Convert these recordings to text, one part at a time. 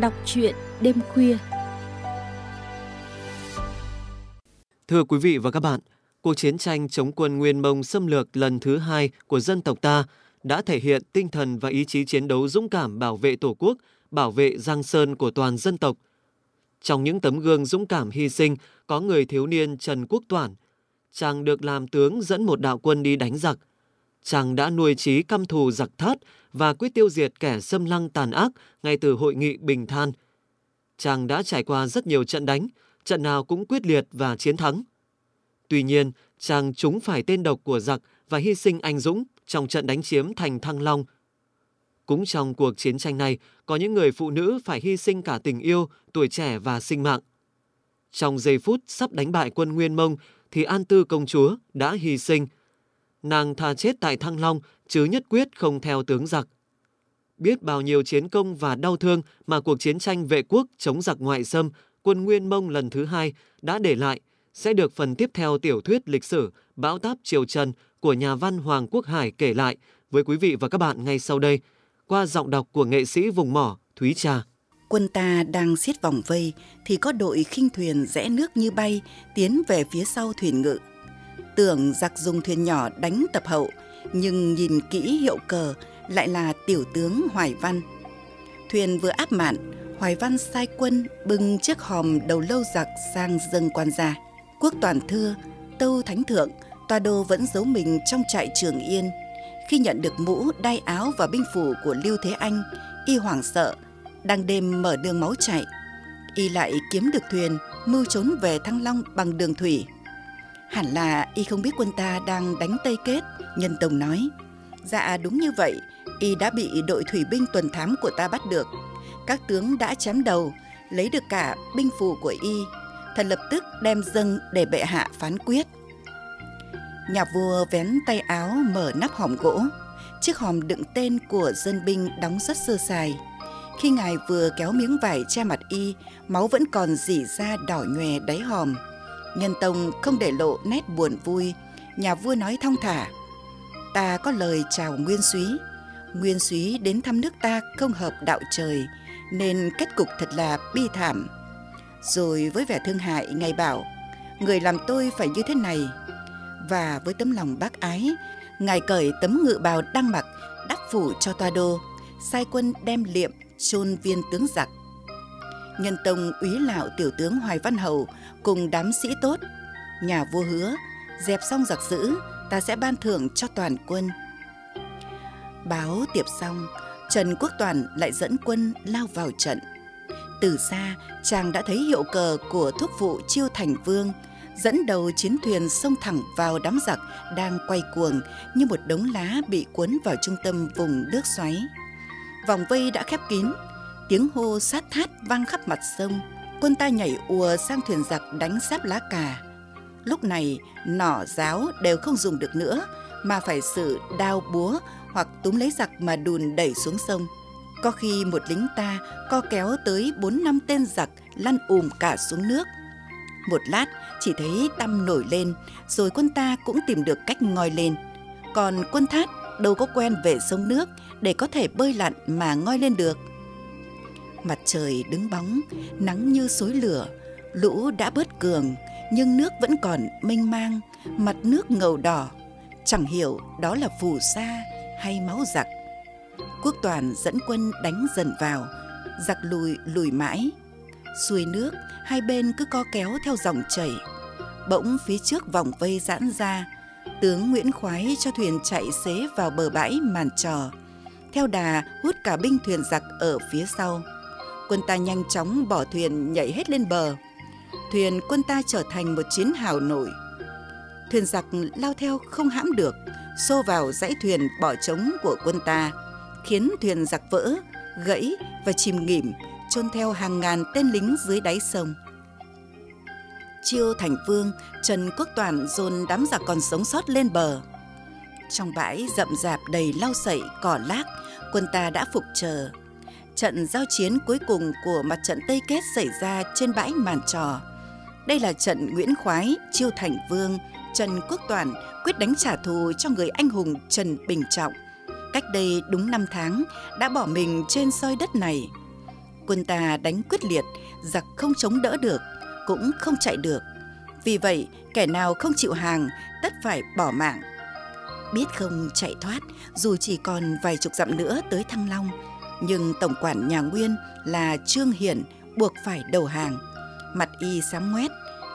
Đọc truyện đêm khuya. Thưa quý vị và các bạn, cuộc chiến tranh chống quân Nguyên Mông xâm lược lần thứ hai của dân tộc ta đã thể hiện tinh thần và ý chí chiến đấu dũng cảm bảo vệ Tổ quốc, bảo vệ Giang Sơn của toàn dân tộc. Trong những tấm gương dũng cảm hy sinh có người thiếu niên Trần Quốc Toản. Chàng được làm tướng dẫn một đạo quân đi đánh giặc. Chàng đã nuôi trí căm thù giặc thát và quyết tiêu diệt kẻ xâm lăng tàn ác ngay từ hội nghị Bình Than. Chàng đã trải qua rất nhiều trận đánh, trận nào cũng quyết liệt và chiến thắng. Tuy nhiên, chàng trúng phải tên độc của giặc và hy sinh anh dũng trong trận đánh chiếm thành Thăng Long. Cũng trong cuộc chiến tranh này, có những người phụ nữ phải hy sinh cả tình yêu, tuổi trẻ và sinh mạng. Trong giây phút sắp đánh bại quân Nguyên Mông thì An Tư công chúa đã hy sinh. Nàng thà chết tại Thăng Long, chứ nhất quyết không theo tướng giặc. Biết bao nhiêu chiến công và đau thương mà cuộc chiến tranh vệ quốc chống giặc ngoại xâm, quân Nguyên Mông lần thứ hai đã để lại, sẽ được phần tiếp theo tiểu thuyết lịch sử Bão táp Triều Trần của nhà văn Hoàng Quốc Hải kể lại với quý vị và các bạn ngay sau đây, qua giọng đọc của nghệ sĩ vùng mỏ Thúy Trà. Quân ta đang xiết vòng vây thì có đội khinh thuyền rẽ nước như bay tiến về phía sau thuyền ngự. Tưởng giặc dùng thuyền nhỏ đánh tập hậu nhưng nhìn kỹ hiệu cờ lại là tiểu tướng Hoài Văn. Thuyền vừa áp mạn, Hoài Văn sai quân bưng chiếc hòm đầu lâu giặc sang dâng quan gia. Quốc toàn thưa, tâu thánh thượng, toa đô vẫn giấu mình trong trại trường yên. Khi nhận được mũ, đai áo và binh phủ của Lưu Thế Anh, y hoảng sợ, đang đêm mở đường máu chạy. Y lại kiếm được thuyền, mưu trốn về Thăng Long bằng đường thủy. Hẳn là y không biết quân ta đang đánh Tây Kết, Nhân Tông nói. Dạ đúng như vậy, y đã bị đội thủy binh tuần thám của ta bắt được. Các tướng đã chém đầu, lấy được cả binh phù của y. Thần lập tức đem dâng để bệ hạ phán quyết. Nhà vua vén tay áo mở nắp hòm gỗ. Chiếc hòm đựng tên của dân binh đóng rất sơ sài. Khi ngài vừa kéo miếng vải che mặt y, máu vẫn còn dỉ ra đỏ nhòe đáy hòm. Nhân Tông không để lộ nét buồn vui, nhà vua nói thong thả. Ta có lời chào Nguyên Súy. Nguyên Súy đến thăm nước ta không hợp đạo trời, nên kết cục thật là bi thảm. Rồi với vẻ thương hại, ngài bảo, người làm tôi phải như thế này. Và với tấm lòng bác ái, ngài cởi tấm ngự bào đang mặc, đắp phủ cho toa đô, sai quân đem liệm chôn viên tướng giặc. Nhân tông úy lạo tiểu tướng Hoài Văn Hầu cùng đám sĩ tốt, nhà vua hứa, dẹp xong giặc dữ, ta sẽ ban thưởng cho toàn quân. Báo tiệp xong, Trần Quốc Toàn lại dẫn quân lao vào trận. Từ xa, chàng đã thấy hiệu cờ của thúc vụ Chiêu Thành Vương, dẫn đầu chiến thuyền xông thẳng vào đám giặc đang quay cuồng như một đống lá bị cuốn vào trung tâm vùng nước xoáy. Vòng vây đã khép kín, tiếng hô sát thát vang khắp mặt sông. Quân ta nhảy ùa sang thuyền giặc đánh sáp lá cà. Lúc này, nỏ giáo đều không dùng được nữa, mà phải sử đao búa hoặc túm lấy giặc mà đùn đẩy xuống sông. Có khi một lính ta co kéo tới bốn năm tên giặc lăn ùm cả xuống nước. Một lát chỉ thấy tăm nổi lên, rồi quân ta cũng tìm được cách ngoi lên. Còn quân thát đâu có quen về sông nước để có thể bơi lặn mà ngoi lên được. Mặt trời đứng bóng, nắng như xối lửa, lũ đã bớt cường, nhưng nước vẫn còn mênh mang, mặt nước ngầu đỏ. Chẳng hiểu đó là phù sa hay máu giặc. Quốc toàn dẫn quân đánh dần vào, giặc lùi lùi mãi. Xuôi nước, hai bên cứ co kéo theo dòng chảy. Bỗng phía trước vòng vây giãn ra, tướng Nguyễn Khoái cho thuyền chạy xế vào bờ bãi màn trò. Theo đà hút cả binh thuyền giặc ở phía sau. Quân ta nhanh chóng bỏ thuyền nhảy hết lên bờ. Thuyền quân ta trở thành một chiến hào nổi. Thuyền giặc lao theo không hãm được, xô vào dãy thuyền bỏ trống của quân ta, khiến thuyền giặc vỡ, gãy và chìm nghỉm, chôn theo hàng ngàn tên lính dưới đáy sông. Chiêu Thành Vương, Trần Quốc Toàn dồn đám giặc còn sống sót lên bờ. Trong bãi rậm rạp đầy lau sậy, cỏ lác, quân ta đã phục chờ. Trận giao chiến cuối cùng của mặt trận Tây Kết xảy ra trên bãi màn trò. Đây là trận Nguyễn Khoái, Chiêu Thành Vương, Trần Quốc Toản quyết đánh trả thù cho người anh hùng Trần Bình Trọng. Cách đây đúng năm tháng đã bỏ mình trên soi đất này. Quân ta đánh quyết liệt, giặc không chống đỡ được, cũng không chạy được. Vì vậy, kẻ nào không chịu hàng, tất phải bỏ mạng. Biết không chạy thoát, dù chỉ còn vài chục dặm nữa tới Thăng Long, nhưng tổng quản nhà Nguyên là Trương Hiển buộc phải đầu hàng. Mặt y sám ngoét,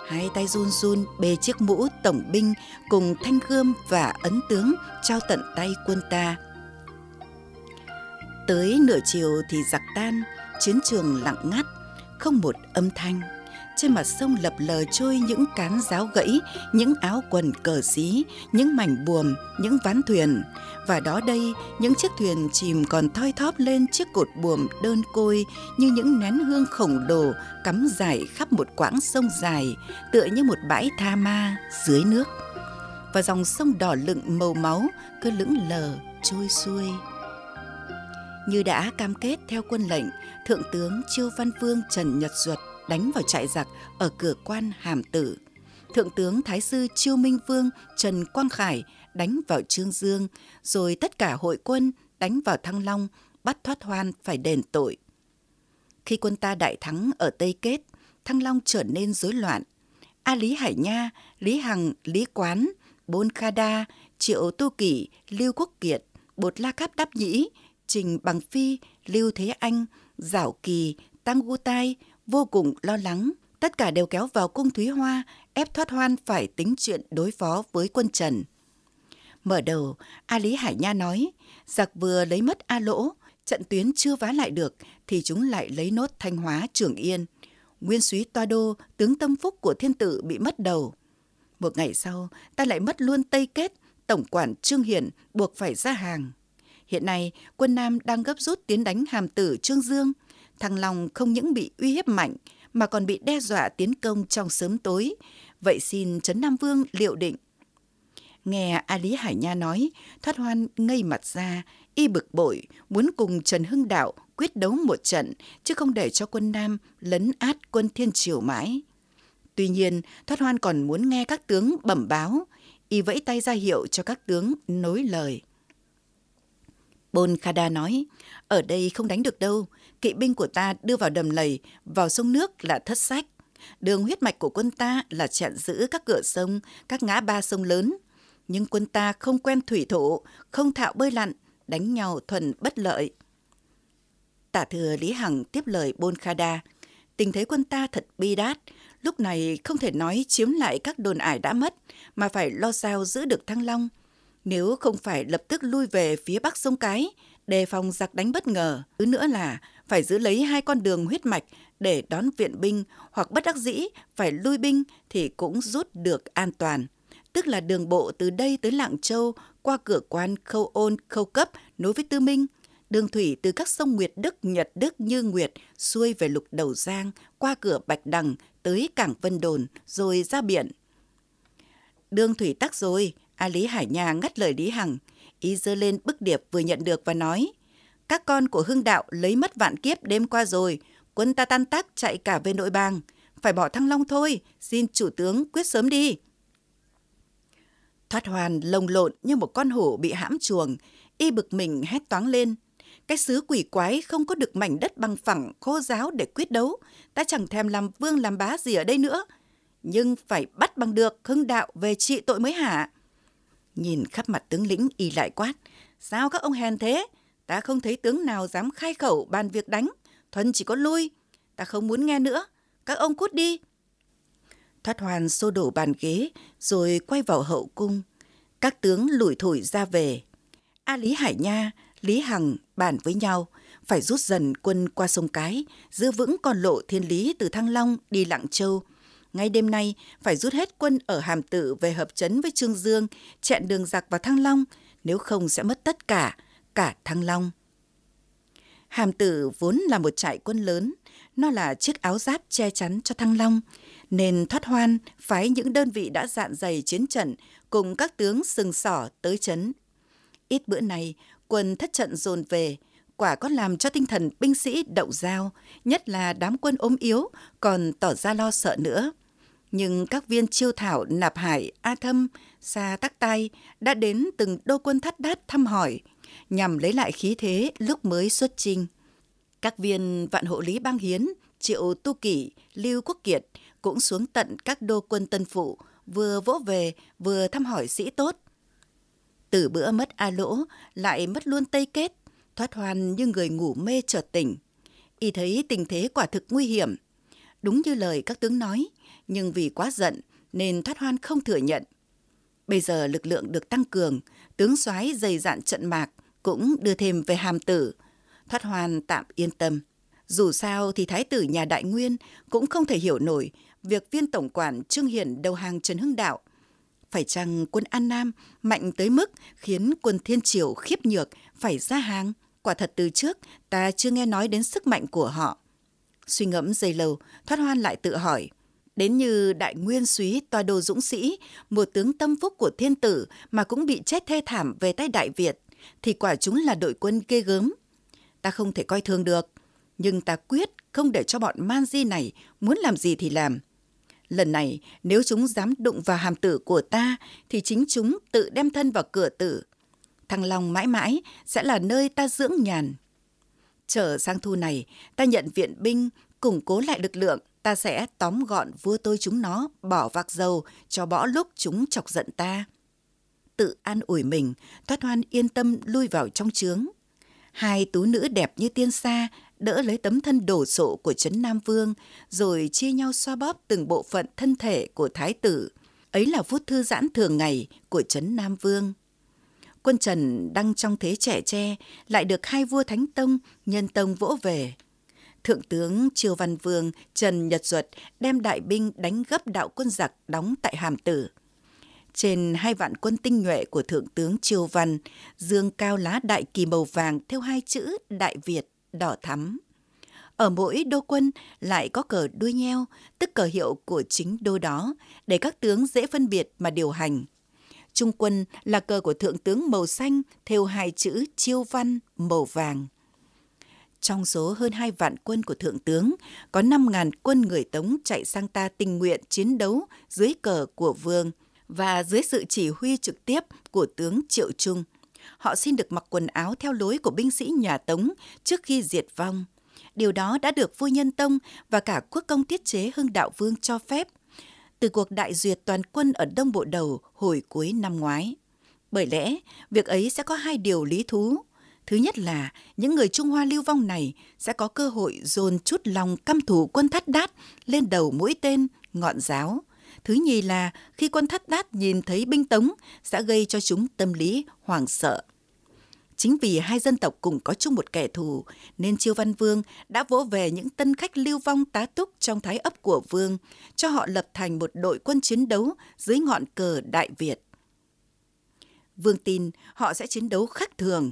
hai tay run run bê chiếc mũ tổng binh cùng thanh gươm và ấn tướng trao tận tay quân ta. Tới nửa chiều thì giặc tan, chiến trường lặng ngắt, không một âm thanh. Trên mặt sông lập lờ trôi những cán giáo gãy, những áo quần cờ xí, những mảnh buồm, những ván thuyền. Và đó đây, những chiếc thuyền chìm còn thoi thóp lên chiếc cột buồm đơn côi như những nén hương khổng lồ cắm dài khắp một quãng sông dài, tựa như một bãi tha ma dưới nước. Và dòng sông đỏ lựng màu máu cứ lững lờ trôi xuôi. Như đã cam kết theo quân lệnh, Thượng tướng Chiêu Văn Vương Trần Nhật Duật đánh vào trại giặc ở cửa quan Hàm Tử. Thượng tướng Thái sư Chiêu Minh Vương Trần Quang Khải đánh vào Trương Dương, rồi tất cả hội quân đánh vào Thăng Long, bắt thoát hoan phải đền tội. Khi quân ta đại thắng ở Tây Kết, Thăng Long trở nên rối loạn. A Lý Hải Nha, Lý Hằng, Lý Quán, Bôn Kha Đa, Triệu Tu Kỷ, Lưu Quốc Kiệt, Bột La Cáp Đáp Nhĩ, Trình Bằng Phi, Lưu Thế Anh, Giảo Kỳ, Tăng Gu Tai vô cùng lo lắng. Tất cả đều kéo vào cung Thúy Hoa, ép thoát hoan phải tính chuyện đối phó với quân Trần. Mở đầu, A Lý Hải Nha nói, giặc vừa lấy mất A Lỗ, trận tuyến chưa vá lại được, thì chúng lại lấy nốt Thanh Hóa Trường Yên. Nguyên súy Toa Đô, tướng tâm phúc của thiên tử bị mất đầu. Một ngày sau, ta lại mất luôn Tây Kết, tổng quản Trương Hiển buộc phải ra hàng. Hiện nay, quân Nam đang gấp rút tiến đánh hàm tử Trương Dương. Thăng Long không những bị uy hiếp mạnh, mà còn bị đe dọa tiến công trong sớm tối. Vậy xin Trấn Nam Vương liệu định. Nghe A Lý Hải Nha nói, thoát hoan ngây mặt ra, y bực bội, muốn cùng Trần Hưng Đạo quyết đấu một trận, chứ không để cho quân Nam lấn át quân Thiên Triều mãi. Tuy nhiên, thoát hoan còn muốn nghe các tướng bẩm báo, y vẫy tay ra hiệu cho các tướng nối lời. Bôn Khada nói, ở đây không đánh được đâu, kỵ binh của ta đưa vào đầm lầy, vào sông nước là thất sách. Đường huyết mạch của quân ta là chặn giữ các cửa sông, các ngã ba sông lớn. Nhưng quân ta không quen thủy thổ, không thạo bơi lặn, đánh nhau thuần bất lợi. Tả thừa Lý Hằng tiếp lời Bôn Khada, tình thế quân ta thật bi đát, lúc này không thể nói chiếm lại các đồn ải đã mất, mà phải lo sao giữ được Thăng Long – nếu không phải lập tức lui về phía bắc sông Cái, đề phòng giặc đánh bất ngờ. Thứ nữa là phải giữ lấy hai con đường huyết mạch để đón viện binh hoặc bất đắc dĩ phải lui binh thì cũng rút được an toàn. Tức là đường bộ từ đây tới Lạng Châu qua cửa quan Khâu Ôn, Khâu Cấp nối với Tư Minh, đường thủy từ các sông Nguyệt Đức, Nhật Đức, Như Nguyệt xuôi về lục Đầu Giang qua cửa Bạch Đằng tới cảng Vân Đồn rồi ra biển đương thủy tắc rồi, A Lý Hải Nha ngắt lời Lý Hằng. Y dơ lên bức điệp vừa nhận được và nói, các con của hưng đạo lấy mất vạn kiếp đêm qua rồi, quân ta tan tác chạy cả về nội bang. Phải bỏ thăng long thôi, xin chủ tướng quyết sớm đi. Thoát hoàn lồng lộn như một con hổ bị hãm chuồng, y bực mình hét toáng lên. Cái xứ quỷ quái không có được mảnh đất bằng phẳng, khô giáo để quyết đấu. Ta chẳng thèm làm vương làm bá gì ở đây nữa. Nhưng phải bắt bằng được hưng đạo về trị tội mới hả? Nhìn khắp mặt tướng lĩnh y lại quát. Sao các ông hèn thế? Ta không thấy tướng nào dám khai khẩu bàn việc đánh. Thuần chỉ có lui. Ta không muốn nghe nữa. Các ông cút đi. Thoát hoàn xô đổ bàn ghế rồi quay vào hậu cung. Các tướng lủi thủi ra về. A Lý Hải Nha, Lý Hằng bàn với nhau phải rút dần quân qua sông Cái, giữ vững con lộ thiên lý từ Thăng Long đi Lạng Châu – ngay đêm nay phải rút hết quân ở Hàm Tử về hợp chấn với Trương Dương, chẹn đường giặc vào Thăng Long, nếu không sẽ mất tất cả, cả Thăng Long. Hàm Tử vốn là một trại quân lớn, nó là chiếc áo giáp che chắn cho Thăng Long, nên thoát hoan phái những đơn vị đã dạn dày chiến trận cùng các tướng sừng sỏ tới chấn. Ít bữa này, quân thất trận dồn về, quả có làm cho tinh thần binh sĩ động dao, nhất là đám quân ốm yếu còn tỏ ra lo sợ nữa nhưng các viên chiêu thảo Nạp Hải, A Thâm, Sa Tắc Tai đã đến từng đô quân thắt đát thăm hỏi, nhằm lấy lại khí thế lúc mới xuất chinh. Các viên vạn hộ lý bang hiến, Triệu Tu Kỷ, Lưu Quốc Kiệt cũng xuống tận các đô quân tân phụ, vừa vỗ về vừa thăm hỏi sĩ tốt. Từ bữa mất A Lỗ, lại mất luôn Tây Kết, thoát hoàn như người ngủ mê chợt tỉnh. Y thấy tình thế quả thực nguy hiểm. Đúng như lời các tướng nói, nhưng vì quá giận nên thoát hoan không thừa nhận. Bây giờ lực lượng được tăng cường, tướng soái dày dạn trận mạc cũng đưa thêm về hàm tử. Thoát hoan tạm yên tâm. Dù sao thì thái tử nhà Đại Nguyên cũng không thể hiểu nổi việc viên tổng quản Trương Hiển đầu hàng Trần Hưng Đạo. Phải chăng quân An Nam mạnh tới mức khiến quân Thiên Triều khiếp nhược phải ra hàng? Quả thật từ trước ta chưa nghe nói đến sức mạnh của họ. Suy ngẫm giây lâu, Thoát Hoan lại tự hỏi. Đến như đại nguyên súy tòa đồ dũng sĩ, một tướng tâm phúc của thiên tử mà cũng bị chết thê thảm về tay Đại Việt, thì quả chúng là đội quân ghê gớm. Ta không thể coi thường được, nhưng ta quyết không để cho bọn man di này muốn làm gì thì làm. Lần này, nếu chúng dám đụng vào hàm tử của ta, thì chính chúng tự đem thân vào cửa tử. Thăng Long mãi mãi sẽ là nơi ta dưỡng nhàn. Trở sang thu này, ta nhận viện binh, củng cố lại lực lượng, ta sẽ tóm gọn vua tôi chúng nó, bỏ vạc dầu cho bỏ lúc chúng chọc giận ta. Tự an ủi mình, thoát hoan yên tâm lui vào trong trướng. Hai tú nữ đẹp như tiên sa đỡ lấy tấm thân đổ sộ của Trấn Nam Vương, rồi chia nhau xoa bóp từng bộ phận thân thể của Thái tử. Ấy là phút thư giãn thường ngày của Trấn Nam Vương. Quân Trần đang trong thế trẻ tre, lại được hai vua Thánh Tông, Nhân Tông vỗ về. Thượng tướng Triều Văn Vương Trần Nhật Duật đem đại binh đánh gấp đạo quân giặc đóng tại Hàm Tử. Trên hai vạn quân tinh nhuệ của Thượng tướng Triều Văn, dương cao lá đại kỳ màu vàng theo hai chữ Đại Việt đỏ thắm. Ở mỗi đô quân lại có cờ đuôi nheo, tức cờ hiệu của chính đô đó, để các tướng dễ phân biệt mà điều hành. Trung quân là cờ của thượng tướng màu xanh theo hai chữ chiêu văn màu vàng. Trong số hơn hai vạn quân của thượng tướng, có năm ngàn quân người Tống chạy sang ta tình nguyện chiến đấu dưới cờ của vương và dưới sự chỉ huy trực tiếp của tướng Triệu Trung – họ xin được mặc quần áo theo lối của binh sĩ nhà Tống trước khi diệt vong. Điều đó đã được vua Nhân Tông và cả quốc công tiết chế Hưng Đạo Vương cho phép từ cuộc đại duyệt toàn quân ở Đông Bộ Đầu hồi cuối năm ngoái. Bởi lẽ, việc ấy sẽ có hai điều lý thú. Thứ nhất là những người Trung Hoa lưu vong này sẽ có cơ hội dồn chút lòng căm thù quân thắt đát lên đầu mũi tên, ngọn giáo. Thứ nhì là khi quân thắt đát nhìn thấy binh tống sẽ gây cho chúng tâm lý hoảng sợ. Chính vì hai dân tộc cùng có chung một kẻ thù, nên Chiêu Văn Vương đã vỗ về những tân khách lưu vong tá túc trong thái ấp của Vương, cho họ lập thành một đội quân chiến đấu dưới ngọn cờ Đại Việt. Vương tin họ sẽ chiến đấu khác thường.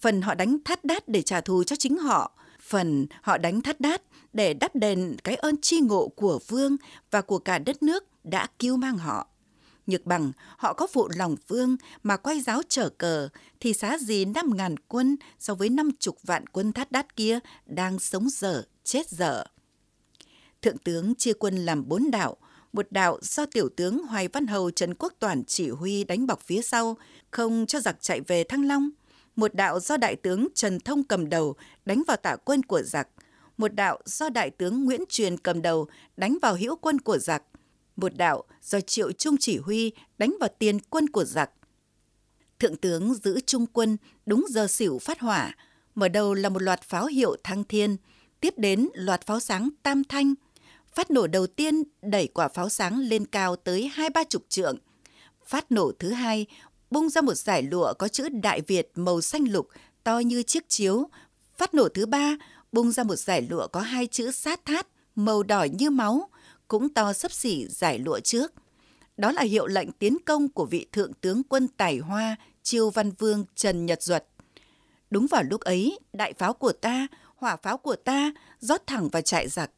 Phần họ đánh thắt đát để trả thù cho chính họ, phần họ đánh thắt đát để đắp đền cái ơn tri ngộ của Vương và của cả đất nước đã cứu mang họ. Nhược bằng họ có phụ lòng vương mà quay giáo trở cờ thì xá gì năm ngàn quân so với năm chục vạn quân thắt đát kia đang sống dở, chết dở. Thượng tướng chia quân làm bốn đạo, một đạo do tiểu tướng Hoài Văn Hầu Trần Quốc Toản chỉ huy đánh bọc phía sau, không cho giặc chạy về Thăng Long. Một đạo do đại tướng Trần Thông cầm đầu đánh vào tả quân của giặc. Một đạo do đại tướng Nguyễn Truyền cầm đầu đánh vào hữu quân của giặc một đạo do Triệu Trung chỉ huy đánh vào tiền quân của giặc. Thượng tướng giữ trung quân đúng giờ xỉu phát hỏa, mở đầu là một loạt pháo hiệu thăng thiên, tiếp đến loạt pháo sáng tam thanh. Phát nổ đầu tiên đẩy quả pháo sáng lên cao tới hai ba chục trượng. Phát nổ thứ hai bung ra một giải lụa có chữ Đại Việt màu xanh lục to như chiếc chiếu. Phát nổ thứ ba bung ra một giải lụa có hai chữ sát thát màu đỏ như máu cũng to sấp xỉ giải lụa trước. Đó là hiệu lệnh tiến công của vị thượng tướng quân Tài Hoa, Chiêu Văn Vương Trần Nhật Duật. Đúng vào lúc ấy, đại pháo của ta, hỏa pháo của ta rót thẳng vào trại giặc.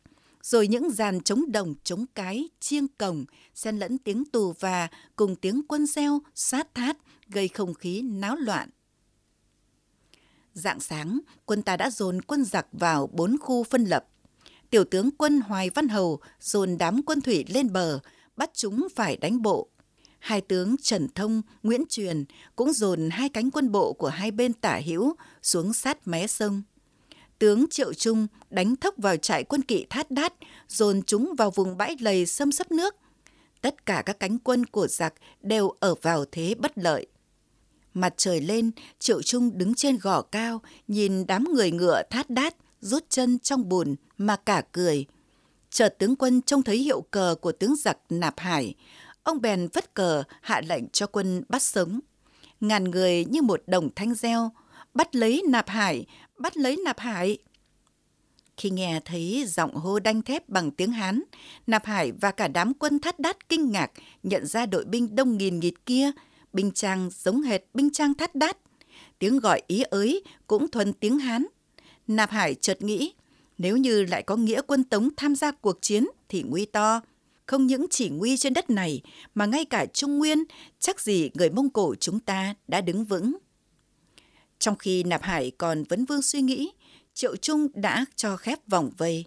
Rồi những dàn chống đồng, chống cái, chiêng cổng xen lẫn tiếng tù và cùng tiếng quân reo, sát thát, gây không khí náo loạn. Dạng sáng, quân ta đã dồn quân giặc vào bốn khu phân lập tiểu tướng quân Hoài Văn Hầu dồn đám quân thủy lên bờ, bắt chúng phải đánh bộ. Hai tướng Trần Thông, Nguyễn Truyền cũng dồn hai cánh quân bộ của hai bên tả hữu xuống sát mé sông tướng Triệu Trung đánh thốc vào trại quân kỵ thát đát, dồn chúng vào vùng bãi lầy xâm sấp nước. Tất cả các cánh quân của giặc đều ở vào thế bất lợi. Mặt trời lên, Triệu Trung đứng trên gò cao, nhìn đám người ngựa thát đát, rút chân trong bùn mà cả cười. Chợt tướng quân trông thấy hiệu cờ của tướng giặc Nạp Hải, ông bèn vất cờ hạ lệnh cho quân bắt sống. Ngàn người như một đồng thanh reo, bắt lấy Nạp Hải, bắt lấy Nạp Hải. Khi nghe thấy giọng hô đanh thép bằng tiếng Hán, Nạp Hải và cả đám quân thắt đát kinh ngạc nhận ra đội binh đông nghìn nghịt kia, binh trang giống hệt binh trang thắt đát. Tiếng gọi ý ới cũng thuần tiếng Hán. Nạp Hải chợt nghĩ, nếu như lại có nghĩa quân Tống tham gia cuộc chiến thì nguy to. Không những chỉ nguy trên đất này mà ngay cả Trung Nguyên, chắc gì người Mông Cổ chúng ta đã đứng vững. Trong khi Nạp Hải còn vấn vương suy nghĩ, Triệu Trung đã cho khép vòng vây.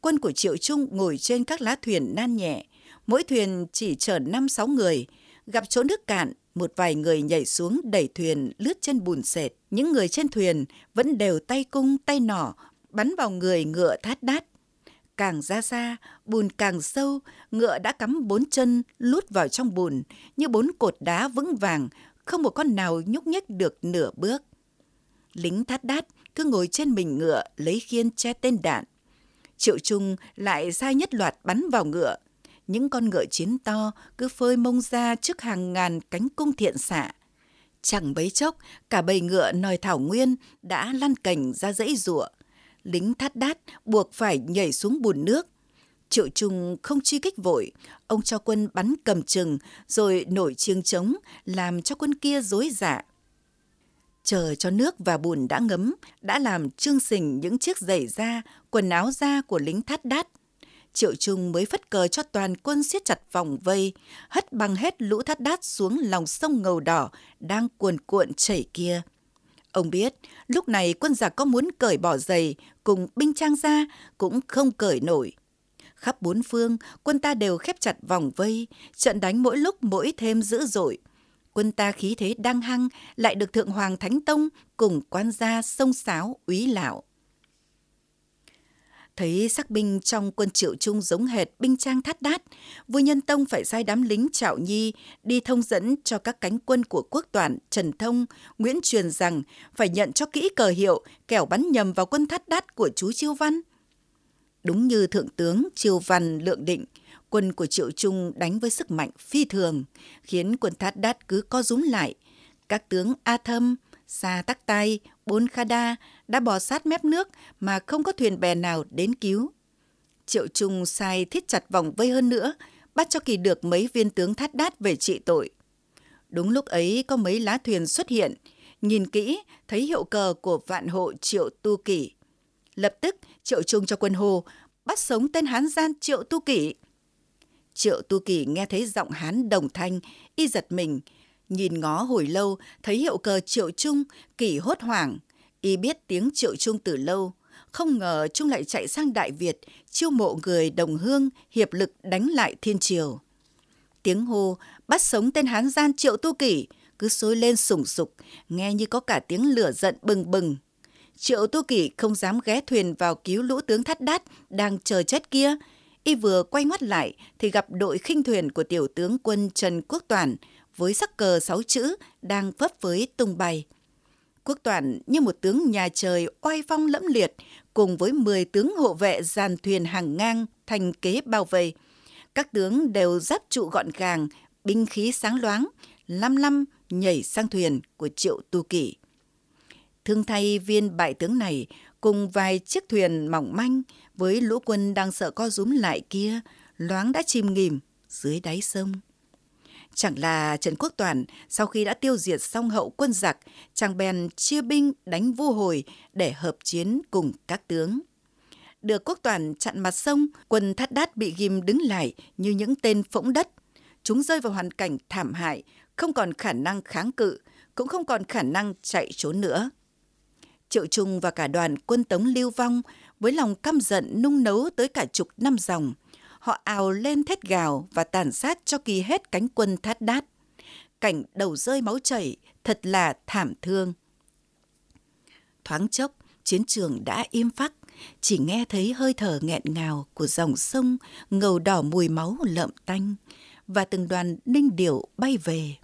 Quân của Triệu Trung ngồi trên các lá thuyền nan nhẹ, mỗi thuyền chỉ chở năm sáu người. Gặp chỗ nước cạn, một vài người nhảy xuống đẩy thuyền lướt trên bùn sệt. Những người trên thuyền vẫn đều tay cung tay nỏ bắn vào người ngựa thát đát. Càng ra xa, bùn càng sâu, ngựa đã cắm bốn chân lút vào trong bùn như bốn cột đá vững vàng, không một con nào nhúc nhích được nửa bước. Lính thát đát cứ ngồi trên mình ngựa lấy khiên che tên đạn. Triệu Trung lại sai nhất loạt bắn vào ngựa. Những con ngựa chiến to cứ phơi mông ra trước hàng ngàn cánh cung thiện xạ. Chẳng bấy chốc, cả bầy ngựa nòi thảo nguyên đã lăn cành ra dãy ruộng lính thắt đát buộc phải nhảy xuống bùn nước. Triệu Trung không truy kích vội, ông cho quân bắn cầm chừng rồi nổi chiêng trống làm cho quân kia dối dạ. Chờ cho nước và bùn đã ngấm, đã làm trương sình những chiếc giày da, quần áo da của lính thắt đát. Triệu Trung mới phất cờ cho toàn quân siết chặt vòng vây, hất bằng hết lũ thắt đát xuống lòng sông ngầu đỏ đang cuồn cuộn chảy kia. Ông biết, lúc này quân giặc có muốn cởi bỏ giày cùng binh trang ra cũng không cởi nổi. Khắp bốn phương, quân ta đều khép chặt vòng vây, trận đánh mỗi lúc mỗi thêm dữ dội. Quân ta khí thế đang hăng, lại được Thượng Hoàng Thánh Tông cùng quan gia sông sáo úy lão. Thấy sắc binh trong quân triệu trung giống hệt binh trang thát đát, vua Nhân Tông phải sai đám lính Trạo Nhi đi thông dẫn cho các cánh quân của quốc toản Trần Thông, Nguyễn Truyền rằng phải nhận cho kỹ cờ hiệu kẻo bắn nhầm vào quân thát đát của chú Chiêu Văn. Đúng như Thượng tướng Chiêu Văn lượng định, quân của Triệu Trung đánh với sức mạnh phi thường, khiến quân thát đát cứ co rúm lại. Các tướng A Thâm, Sa Tắc Tai, Bốn Kha Đa đã bò sát mép nước mà không có thuyền bè nào đến cứu. Triệu Trung sai thiết chặt vòng vây hơn nữa, bắt cho kỳ được mấy viên tướng thát đát về trị tội. Đúng lúc ấy có mấy lá thuyền xuất hiện, nhìn kỹ thấy hiệu cờ của vạn hộ Triệu Tu Kỷ. Lập tức Triệu Trung cho quân hồ bắt sống tên Hán gian Triệu Tu Kỷ. Triệu Tu kỳ nghe thấy giọng Hán đồng thanh, y giật mình, Nhìn ngó hồi lâu, thấy hiệu cờ triệu trung, kỳ hốt hoảng. Y biết tiếng triệu trung từ lâu. Không ngờ Trung lại chạy sang Đại Việt, chiêu mộ người đồng hương, hiệp lực đánh lại thiên triều. Tiếng hô, bắt sống tên Hán gian triệu tu kỳ cứ sôi lên sùng sục, nghe như có cả tiếng lửa giận bừng bừng. Triệu tu kỳ không dám ghé thuyền vào cứu lũ tướng thắt đát đang chờ chết kia. Y vừa quay ngoắt lại thì gặp đội khinh thuyền của tiểu tướng quân Trần Quốc Toản với sắc cờ sáu chữ đang vấp với tung bay. Quốc Toản như một tướng nhà trời oai phong lẫm liệt, cùng với 10 tướng hộ vệ dàn thuyền hàng ngang thành kế bao vây. Các tướng đều giáp trụ gọn gàng, binh khí sáng loáng, lăm lăm nhảy sang thuyền của Triệu Tu Kỷ. Thương thay viên bại tướng này cùng vài chiếc thuyền mỏng manh với lũ quân đang sợ co rúm lại kia, loáng đã chìm nghỉm dưới đáy sông. Chẳng là Trần Quốc Toàn sau khi đã tiêu diệt xong hậu quân giặc, chàng bèn chia binh đánh vua hồi để hợp chiến cùng các tướng. Được Quốc Toàn chặn mặt sông, quân thắt đát bị ghim đứng lại như những tên phỗng đất. Chúng rơi vào hoàn cảnh thảm hại, không còn khả năng kháng cự, cũng không còn khả năng chạy trốn nữa. Triệu Trung và cả đoàn quân Tống lưu vong với lòng căm giận nung nấu tới cả chục năm dòng – họ ào lên thét gào và tàn sát cho kỳ hết cánh quân thát đát. Cảnh đầu rơi máu chảy thật là thảm thương. Thoáng chốc, chiến trường đã im phắc, chỉ nghe thấy hơi thở nghẹn ngào của dòng sông ngầu đỏ mùi máu lợm tanh và từng đoàn ninh điệu bay về.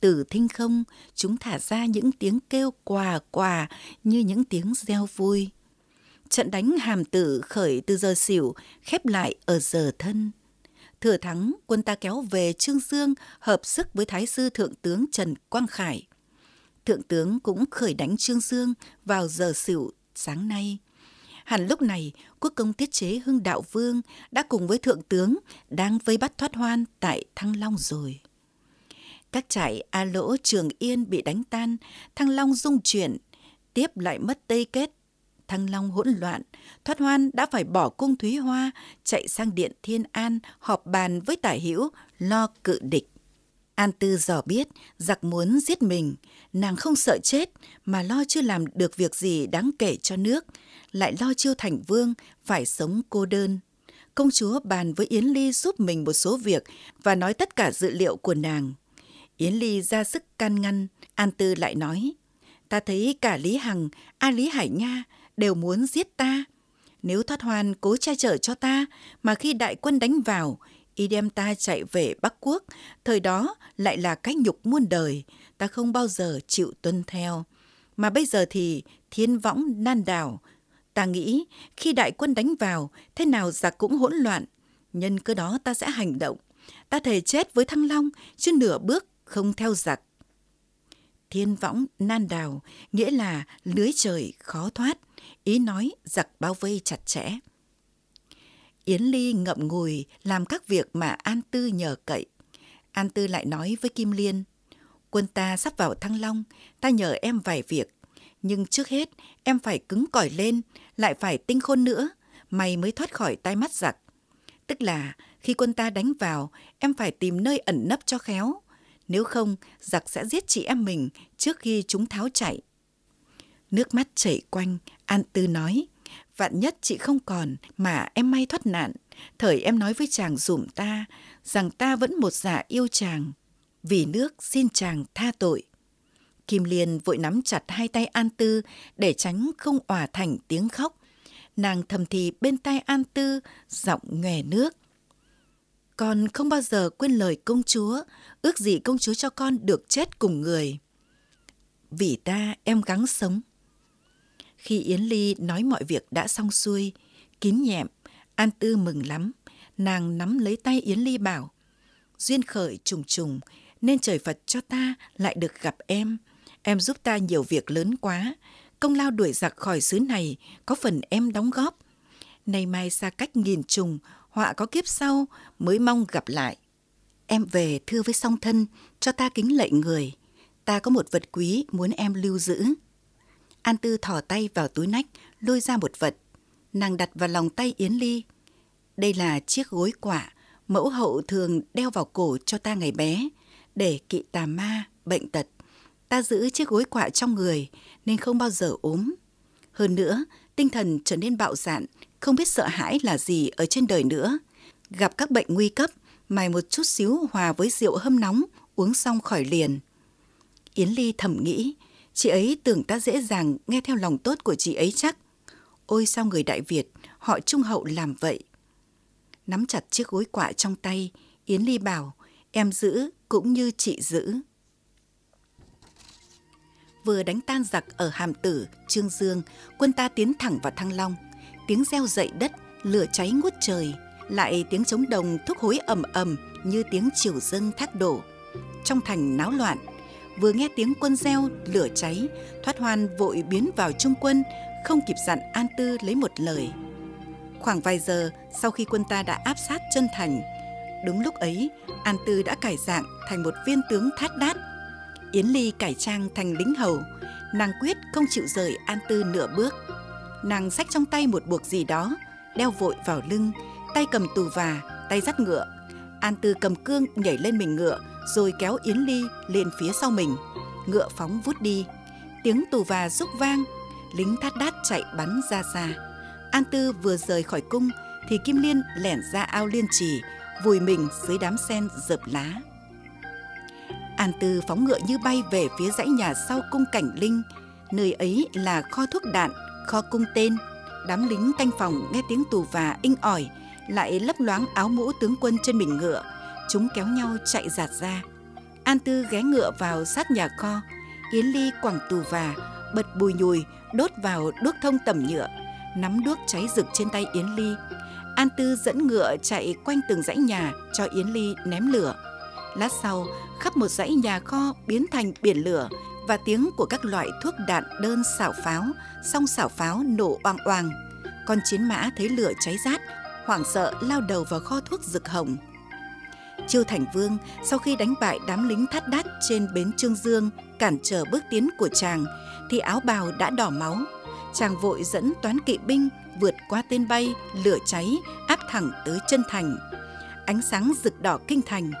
Từ thinh không, chúng thả ra những tiếng kêu quà quà như những tiếng reo vui. Trận đánh hàm tử khởi từ giờ xỉu, khép lại ở giờ thân. Thừa thắng, quân ta kéo về Trương Dương hợp sức với Thái sư Thượng tướng Trần Quang Khải. Thượng tướng cũng khởi đánh Trương Dương vào giờ xỉu sáng nay. Hẳn lúc này, quốc công tiết chế Hưng Đạo Vương đã cùng với Thượng tướng đang vây bắt thoát hoan tại Thăng Long rồi. Các trại A Lỗ Trường Yên bị đánh tan, Thăng Long dung chuyển, tiếp lại mất Tây Kết. Thăng Long hỗn loạn, Thoát Hoan đã phải bỏ cung Thúy Hoa, chạy sang điện Thiên An họp bàn với Tả Hữu lo cự địch. An Tư dò biết giặc muốn giết mình, nàng không sợ chết mà lo chưa làm được việc gì đáng kể cho nước, lại lo chiêu thành vương phải sống cô đơn. Công chúa bàn với Yến Ly giúp mình một số việc và nói tất cả dự liệu của nàng. Yến Ly ra sức can ngăn, An Tư lại nói, ta thấy cả Lý Hằng, A Lý Hải Nha đều muốn giết ta. Nếu thoát hoàn cố che chở cho ta, mà khi đại quân đánh vào, y đem ta chạy về Bắc Quốc, thời đó lại là cái nhục muôn đời, ta không bao giờ chịu tuân theo. Mà bây giờ thì thiên võng nan đảo, ta nghĩ khi đại quân đánh vào, thế nào giặc cũng hỗn loạn. Nhân cơ đó ta sẽ hành động. Ta thề chết với Thăng Long, chứ nửa bước không theo giặc. Thiên võng nan đào nghĩa là lưới trời khó thoát, ý nói giặc bao vây chặt chẽ. Yến Ly ngậm ngùi làm các việc mà An Tư nhờ cậy. An Tư lại nói với Kim Liên, quân ta sắp vào Thăng Long, ta nhờ em vài việc. Nhưng trước hết, em phải cứng cỏi lên, lại phải tinh khôn nữa, mày mới thoát khỏi tai mắt giặc. Tức là khi quân ta đánh vào, em phải tìm nơi ẩn nấp cho khéo. Nếu không, giặc sẽ giết chị em mình trước khi chúng tháo chạy. Nước mắt chảy quanh, An Tư nói, vạn nhất chị không còn mà em may thoát nạn. Thời em nói với chàng dùm ta rằng ta vẫn một dạ yêu chàng. Vì nước xin chàng tha tội. Kim Liên vội nắm chặt hai tay An Tư để tránh không òa thành tiếng khóc. Nàng thầm thì bên tai An Tư, giọng nghè nước. Con không bao giờ quên lời công chúa, ước gì công chúa cho con được chết cùng người. Vì ta em gắng sống. Khi Yến Ly nói mọi việc đã xong xuôi, kín nhẹm, An Tư mừng lắm. Nàng nắm lấy tay Yến Ly bảo, duyên khởi trùng trùng, nên trời Phật cho ta lại được gặp em. Em giúp ta nhiều việc lớn quá, công lao đuổi giặc khỏi xứ này có phần em đóng góp. Nay mai xa cách nghìn trùng, họa có kiếp sau mới mong gặp lại. Em về thưa với song thân, cho ta kính lạy người. Ta có một vật quý muốn em lưu giữ. An Tư thò tay vào túi nách, lôi ra một vật. Nàng đặt vào lòng tay Yến Ly. Đây là chiếc gối quả, mẫu hậu thường đeo vào cổ cho ta ngày bé, để kỵ tà ma, bệnh tật. Ta giữ chiếc gối quả trong người, nên không bao giờ ốm. Hơn nữa, tinh thần trở nên bạo dạn, không biết sợ hãi là gì ở trên đời nữa. Gặp các bệnh nguy cấp, mài một chút xíu hòa với rượu hâm nóng, uống xong khỏi liền. Yến Ly thầm nghĩ, chị ấy tưởng ta dễ dàng nghe theo lòng tốt của chị ấy chắc. Ôi sao người Đại Việt, họ trung hậu làm vậy. Nắm chặt chiếc gối quạ trong tay, Yến Ly bảo, em giữ cũng như chị giữ. Vừa đánh tan giặc ở Hàm Tử, Trương Dương, quân ta tiến thẳng vào Thăng Long. Tiếng reo dậy đất, lửa cháy ngút trời, lại tiếng trống đồng thúc hối ầm ầm như tiếng chiều dâng thác đổ. Trong thành náo loạn, vừa nghe tiếng quân reo lửa cháy, thoát hoan vội biến vào trung quân, không kịp dặn An Tư lấy một lời. Khoảng vài giờ sau khi quân ta đã áp sát chân thành, đúng lúc ấy An Tư đã cải dạng thành một viên tướng thát đát. Yến Ly cải trang thành lính hầu, nàng quyết không chịu rời An Tư nửa bước. Nàng xách trong tay một buộc gì đó, đeo vội vào lưng, tay cầm tù và, tay dắt ngựa. An Tư cầm cương nhảy lên mình ngựa, rồi kéo Yến Ly lên phía sau mình. Ngựa phóng vút đi. Tiếng tù và rúc vang, lính thát đát chạy bắn ra xa. An Tư vừa rời khỏi cung thì Kim Liên lẻn ra ao liên trì, vùi mình dưới đám sen dợp lá. An Tư phóng ngựa như bay về phía dãy nhà sau cung cảnh linh, nơi ấy là kho thuốc đạn kho cung tên, đám lính canh phòng nghe tiếng tù và inh ỏi, lại lấp loáng áo mũ tướng quân trên mình ngựa, chúng kéo nhau chạy giạt ra. An Tư ghé ngựa vào sát nhà kho, Yến Ly quẳng tù và, bật bùi nhùi, đốt vào đuốc thông tầm nhựa, nắm đuốc cháy rực trên tay Yến Ly. An Tư dẫn ngựa chạy quanh từng dãy nhà cho Yến Ly ném lửa. Lát sau, khắp một dãy nhà kho biến thành biển lửa và tiếng của các loại thuốc đạn đơn xảo pháo, song xảo pháo nổ oang oang. Con chiến mã thấy lửa cháy rát, hoảng sợ lao đầu vào kho thuốc rực hồng. Chiêu Thành Vương sau khi đánh bại đám lính thắt đát trên bến Trương Dương cản trở bước tiến của chàng thì áo bào đã đỏ máu. Chàng vội dẫn toán kỵ binh vượt qua tên bay, lửa cháy, áp thẳng tới chân thành. Ánh sáng rực đỏ kinh thành.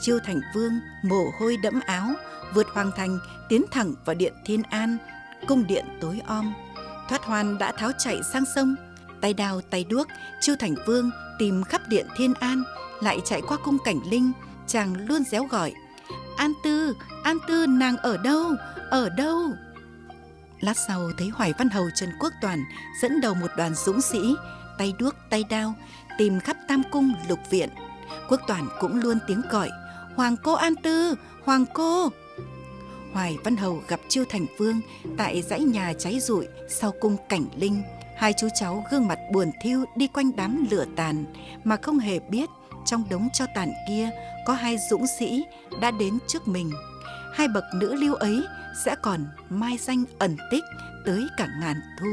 Chiêu Thành Vương mồ hôi đẫm áo, vượt hoàng thành tiến thẳng vào điện Thiên An, cung điện tối om. Thoát hoan đã tháo chạy sang sông, tay đao tay đuốc, Chiêu Thành Vương tìm khắp điện Thiên An, lại chạy qua cung cảnh linh, chàng luôn réo gọi. An Tư, An Tư nàng ở đâu, ở đâu? Lát sau thấy Hoài Văn Hầu Trần Quốc Toàn dẫn đầu một đoàn dũng sĩ, tay đuốc tay đao, tìm khắp Tam Cung lục viện. Quốc Toàn cũng luôn tiếng gọi, Hoàng cô An Tư, Hoàng cô. Hoài Văn Hầu gặp Chiêu Thành Vương tại dãy nhà cháy rụi sau cung cảnh linh. Hai chú cháu gương mặt buồn thiêu đi quanh đám lửa tàn mà không hề biết trong đống cho tàn kia có hai dũng sĩ đã đến trước mình. Hai bậc nữ lưu ấy sẽ còn mai danh ẩn tích tới cả ngàn thu.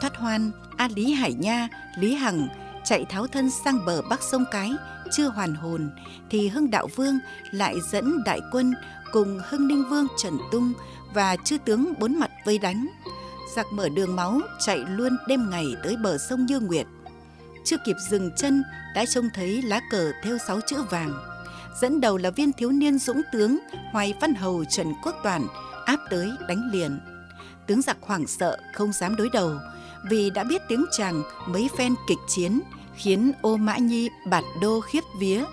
Thoát hoan, A Lý Hải Nha, Lý Hằng chạy tháo thân sang bờ bắc sông Cái, chưa hoàn hồn, thì Hưng Đạo Vương lại dẫn đại quân cùng Hưng Ninh Vương Trần Tung và chư tướng bốn mặt vây đánh. Giặc mở đường máu chạy luôn đêm ngày tới bờ sông Như Nguyệt. Chưa kịp dừng chân đã trông thấy lá cờ theo sáu chữ vàng. Dẫn đầu là viên thiếu niên dũng tướng Hoài Văn Hầu Trần Quốc Toàn áp tới đánh liền. Tướng giặc hoảng sợ không dám đối đầu vì đã biết tiếng chàng mấy phen kịch chiến khiến ô mã nhi bạt đô khiếp vía.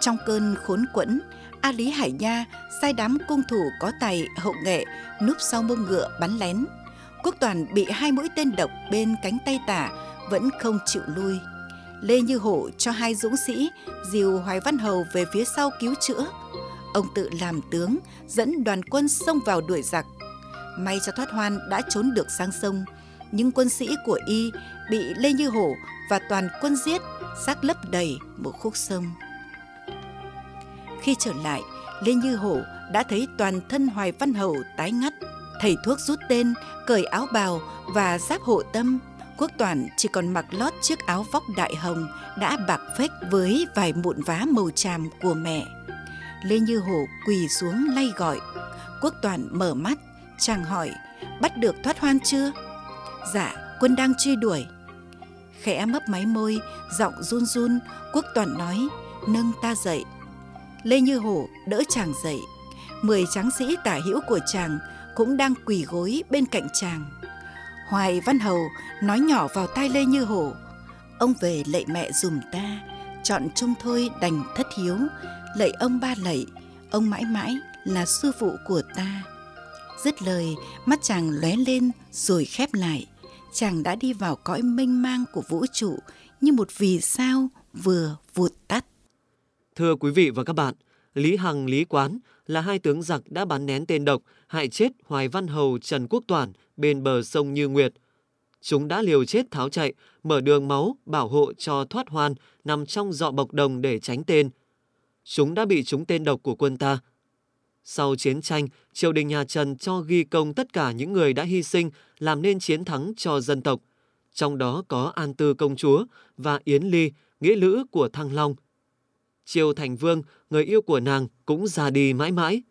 Trong cơn khốn quẫn, A Lý Hải Nha sai đám cung thủ có tài hậu nghệ núp sau mông ngựa bắn lén. Quốc Toàn bị hai mũi tên độc bên cánh tay tả vẫn không chịu lui. Lê Như Hổ cho hai dũng sĩ dìu Hoài Văn Hầu về phía sau cứu chữa. Ông tự làm tướng, dẫn đoàn quân xông vào đuổi giặc. May cho thoát hoan đã trốn được sang sông, nhưng quân sĩ của y bị Lê Như Hổ và toàn quân giết, xác lấp đầy một khúc sông. Khi trở lại, Lê Như Hổ đã thấy toàn thân Hoài Văn Hầu tái ngắt. Thầy thuốc rút tên, cởi áo bào và giáp hộ tâm. Quốc Toàn chỉ còn mặc lót chiếc áo vóc đại hồng đã bạc phách với vài mụn vá màu tràm của mẹ. Lê Như Hổ quỳ xuống lay gọi. Quốc Toàn mở mắt, chàng hỏi, bắt được thoát hoan chưa? Dạ, quân đang truy đuổi. Khẽ mấp máy môi, giọng run run, Quốc Toàn nói, nâng ta dậy. Lê Như Hổ đỡ chàng dậy. Mười tráng sĩ tả hữu của chàng cũng đang quỳ gối bên cạnh chàng. Hoài Văn Hầu nói nhỏ vào tai Lê Như Hổ. Ông về lạy mẹ dùm ta, chọn chung thôi đành thất hiếu, lạy ông ba lạy, ông mãi mãi là sư phụ của ta. Dứt lời, mắt chàng lóe lên rồi khép lại. Chàng đã đi vào cõi mênh mang của vũ trụ như một vì sao vừa vụt tắt. Thưa quý vị và các bạn, Lý Hằng, Lý Quán là hai tướng giặc đã bắn nén tên độc, hại chết Hoài Văn Hầu Trần Quốc Toản bên bờ sông Như Nguyệt. Chúng đã liều chết tháo chạy, mở đường máu, bảo hộ cho thoát hoan nằm trong dọ bọc đồng để tránh tên. Chúng đã bị trúng tên độc của quân ta. Sau chiến tranh, triều đình nhà Trần cho ghi công tất cả những người đã hy sinh làm nên chiến thắng cho dân tộc. Trong đó có An Tư Công Chúa và Yến Ly, nghĩa lữ của Thăng Long – Triều Thành Vương, người yêu của nàng, cũng ra đi mãi mãi.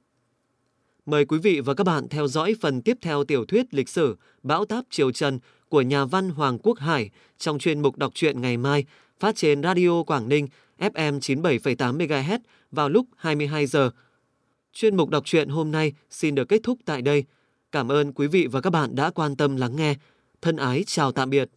Mời quý vị và các bạn theo dõi phần tiếp theo tiểu thuyết lịch sử Bão táp Triều Trần của nhà văn Hoàng Quốc Hải trong chuyên mục đọc truyện ngày mai phát trên Radio Quảng Ninh FM 97,8 MHz vào lúc 22 giờ. Chuyên mục đọc truyện hôm nay xin được kết thúc tại đây. Cảm ơn quý vị và các bạn đã quan tâm lắng nghe. Thân ái chào tạm biệt.